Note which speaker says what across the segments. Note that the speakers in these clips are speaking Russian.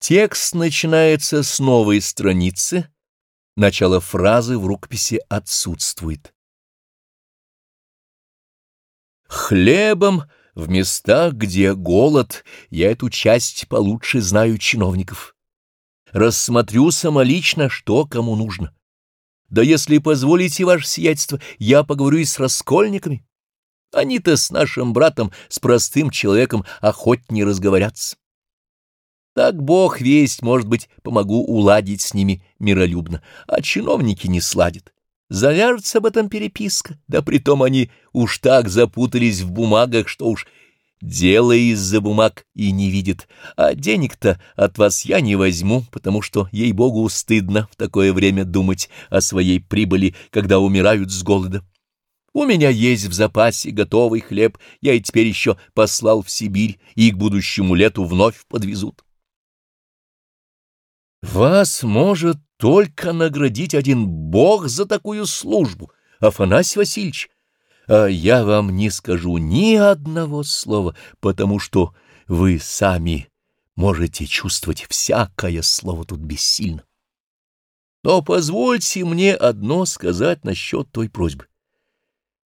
Speaker 1: Текст начинается с новой страницы, начало фразы в рукописи отсутствует. Хлебом в местах, где голод, я эту часть получше знаю чиновников. Рассмотрю самолично, что кому нужно. Да если позволите, ваше сиятельство, я поговорю и с раскольниками. Они-то с нашим братом, с простым человеком, охотнее разговорятся. Так Бог весть, может быть, помогу уладить с ними миролюбно, а чиновники не сладят. Завяжется об этом переписка, да притом они уж так запутались в бумагах, что уж дело из-за бумаг и не видят, а денег-то от вас я не возьму, потому что, ей-богу, стыдно в такое время думать о своей прибыли, когда умирают с голода. У меня есть в запасе готовый хлеб, я и теперь еще послал в Сибирь, и к будущему лету вновь подвезут. Вас может только наградить один Бог за такую службу, Афанасий Васильевич, а я вам не скажу ни одного слова, потому что вы сами можете чувствовать всякое слово тут бессильно. Но позвольте мне одно сказать насчет той просьбы.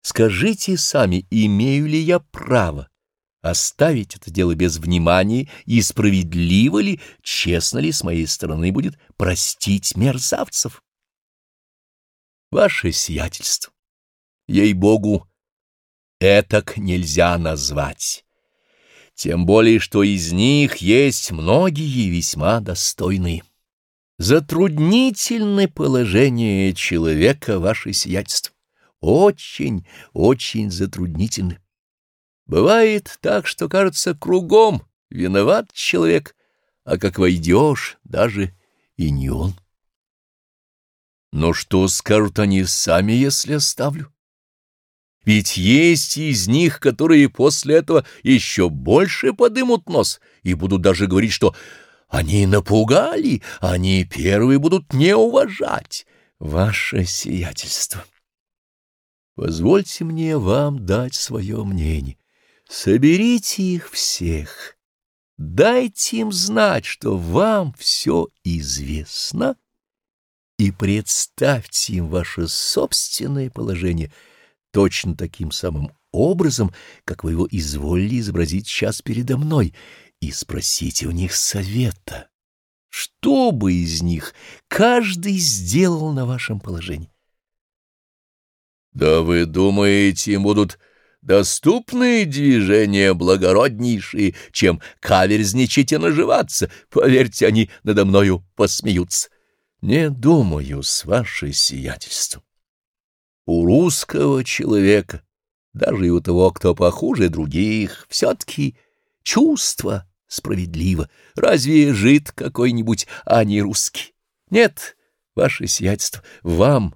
Speaker 1: Скажите сами, имею ли я право Оставить это дело без внимания и справедливо ли, честно ли с моей стороны будет простить мерзавцев? Ваше сиятельство, ей-богу, этак нельзя назвать. Тем более, что из них есть многие весьма достойные. Затруднительное положение человека, ваше сиятельство. Очень, очень затруднительно. Бывает так, что, кажется, кругом виноват человек, а как войдешь, даже и не он. Но что скажут они сами, если оставлю? Ведь есть из них, которые после этого еще больше подымут нос и будут даже говорить, что они напугали, они первые будут не уважать ваше сиятельство. Позвольте мне вам дать свое мнение. Соберите их всех, дайте им знать, что вам все известно, и представьте им ваше собственное положение точно таким самым образом, как вы его изволили изобразить сейчас передо мной, и спросите у них совета, что бы из них каждый сделал на вашем положении. Да вы думаете, им будут доступные движения благороднейшие, чем каверзничать и наживаться. Поверьте, они надо мною посмеются. Не думаю с ваше сиятельством. У русского человека, даже и у того, кто похуже других, все-таки чувство справедливо. Разве жид какой-нибудь, а не русский? Нет, ваше сиятельство, вам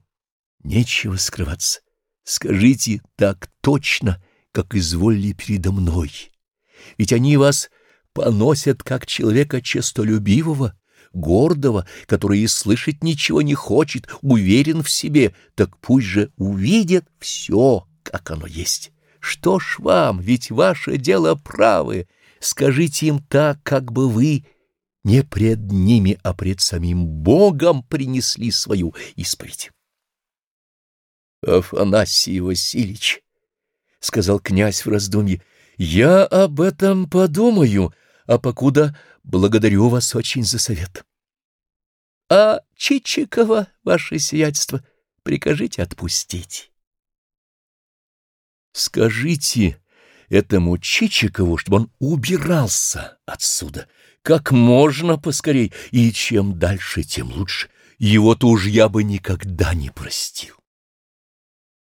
Speaker 1: нечего скрываться. Скажите так точно, как изволили передо мной. Ведь они вас поносят как человека честолюбивого, гордого, который и слышать ничего не хочет, уверен в себе, так пусть же увидят все, как оно есть. Что ж вам, ведь ваше дело правое, скажите им так, как бы вы не пред ними, а пред самим Богом принесли свою исповедь. Афанасий Васильевич, — сказал князь в раздумье, — я об этом подумаю, а покуда благодарю вас очень за совет. — А Чичикова, ваше сиятельство, прикажите отпустить. — Скажите этому Чичикову, чтобы он убирался отсюда, как можно поскорей, и чем дальше, тем лучше. Его-то уж я бы никогда не простил.